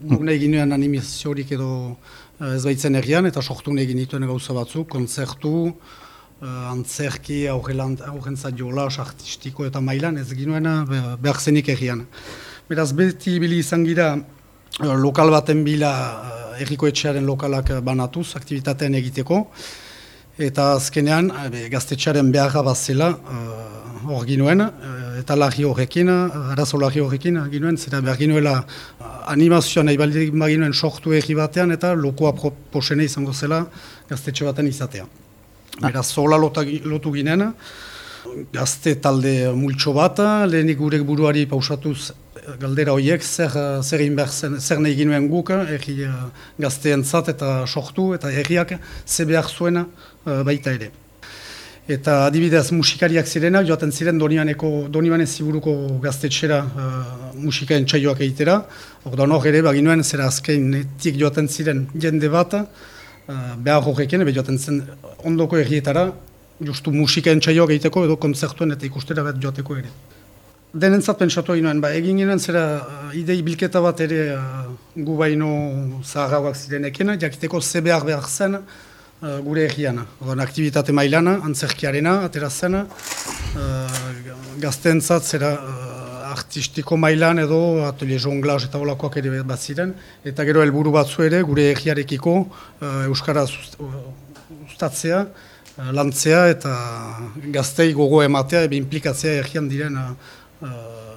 Guk nahi ginuen animaziorik edo eh, ez baitzen egian, eta sortu nahi ginituen gauza batzuk, kontzertu, uh, antzerki, aurrentzat jolas, artistiko eta mailan, ez ginuen eh, behar zenik egian. Beraz, beti bili izan gira, lokal baten bila, uh, erriko etxearen lokalak banatuz, aktivitatean egiteko, eta azkenean, gaztetxearen beharra bat zela, hor ginuen, eta lagi horrekin, arazo lagi horrekin, ginuen, zera behar ginuela animazioa nahi baldin baginuen sortu egi batean, eta lokoa posene izango zela gaztetxe baten izatea. Ah. Beraz, zola lotu ginen, gazte talde multxo bat, lehenik gurek buruari pausatuz galdera horiek, zer, zer, zen, zer nahi ginuen guk, egi gazteen zat eta sortu, eta erriak ze behar zuena baita ere. Eta adibidez musikariak zirenak, joaten ziren Donianeko, Donianez ziburuko gaztetxera uh, musikaen txaioak egitera. Ordan hor ere, baginuen, zera azkenetik joaten ziren jende bat, uh, behar horrekin, ebe joaten zen ondoko errietara, justu musikaen txaioak egiteko edo kontzertuen eta ikustera bat joateko ere. Denentzat pentsatu egin ba, egin ginen zera uh, idei bilketa bat ere uh, gu baino zaharrauak zirenekena, jakiteko ze behar behar zen, Uh, gure egian. aktivitate mailana, antzerkiarena, atera zen, uh, gaztentzat zera uh, artistiko mailan edo atelier jonglaz eta olakoak ere bat ziren, eta gero helburu batzu ere gure egiarekiko uh, Euskara ustatzea, uh, lantzea eta gaztei gogo ematea, ebe implikatzea egian diren uh,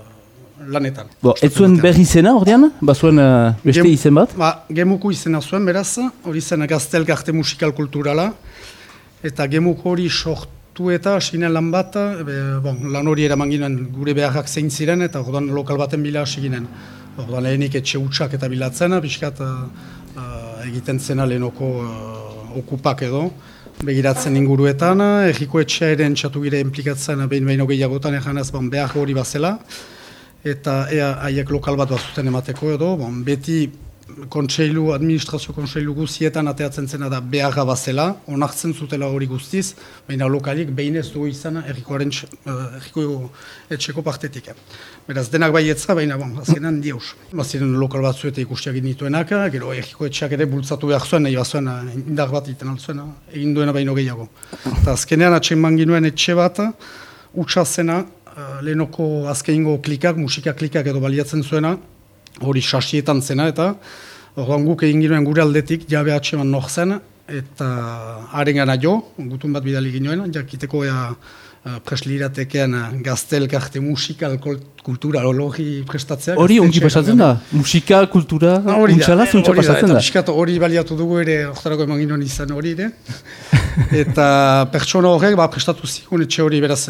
lanetan. Bo, ez zuen berri izena ordean? Ba zuen uh, beste izen bat? Ba, gemuku izena zuen beraz, hori zen gaztel garte musikal kulturala, eta gemuko hori sortu eta asinen lan bat, be, bon, lan hori eraman ginen gure beharrak zein ziren, eta ordan lokal baten bila hasi ginen. Ordan lehenik etxe utxak eta bilatzen, biskat uh, uh, egiten zena lehenoko uh, okupak edo, begiratzen inguruetan, egiko etxea ere entxatu gire implikatzen behin behin gehiagotan egan ez bon, behar hori bazela eta ea haiek lokal bat bazuten emateko edo, bon, beti kontseilu, administrazio kontseilu guztietan ateatzen zena da beharra bazela, onartzen zutela hori guztiz, baina lokalik behin ez dugu izan errikoaren uh, erriko etxeko partetik. Beraz, denak bai etza, baina bon, azkenan diaus. Baziren lokal batzu eta ikustiak nituenak, gero erriko etxeak ere bultzatu behar zuen, nahi bazuen indar bat iten altzuen, egin duena baino gehiago. Eta azkenean atxen ginuen etxe bat, utxazena, lehenoko azkeingo klikak, musika klikak edo baliatzen zuena, hori sasietan zena, eta orduan guk egin gure aldetik, jabe atseman nok zen, eta haren gana jo, gutun bat bidali ginoen, jakiteko ea uh, presliratekean uh, gaztel, karte, musika, kultura, hori prestatzea. Hori ongi pasatzen da? Musika, kultura, untxala, zuntxa pasatzen da? Hori baliatu dugu ere, oktarako eman ginoen izan hori ere. eta pertsona horrek ba, prestatu zikun etxe hori beraz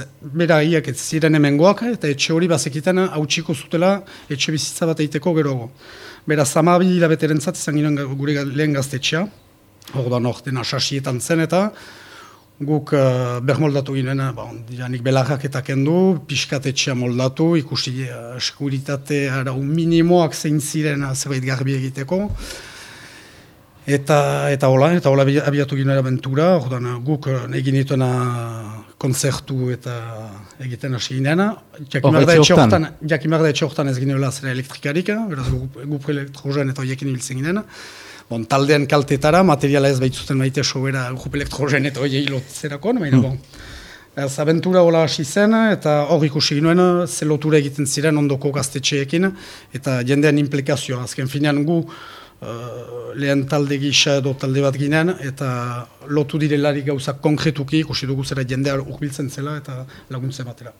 bera iak ez ziren emengoak eta etxe hori bazekiten hautsiko zutela etxe bizitza bat egiteko geroago. Beraz amabi hilabeteren zat izan ginen gure lehen gaztetxea, hor da nok dena sasietan zen eta guk uh, bermoldatu ginen, ba, janik belarrak eta kendu, piskatetxea moldatu, ikusi uh, sekuritate arau minimoak zein ziren zerbait garbi egiteko, Eta eta hola, eta hola abiatu ginen abentura, ordan guk eh, egin dituena konzertu eta egiten hasi gineana. Jakimar da etxe horretan ez gineola zera elektrikarik, beraz guk elektrogen eta horiekin ibiltzen ginen. Bon, taldean kaltetara, materiala ez behitzuten maite sobera grup elektrogen eta horiei lotzerako, baina hmm. bon. Ez abentura hola hasi zen, eta hor ikusi ginoen, zelotura egiten ziren ondoko gaztetxeekin, eta jendean implikazioa. Azken finean gu, uh, lehen talde gisa edo talde bat ginen, eta lotu direlari gauzak konkretuki, ikusi dugu zera jendea urbiltzen zela eta laguntzen batera.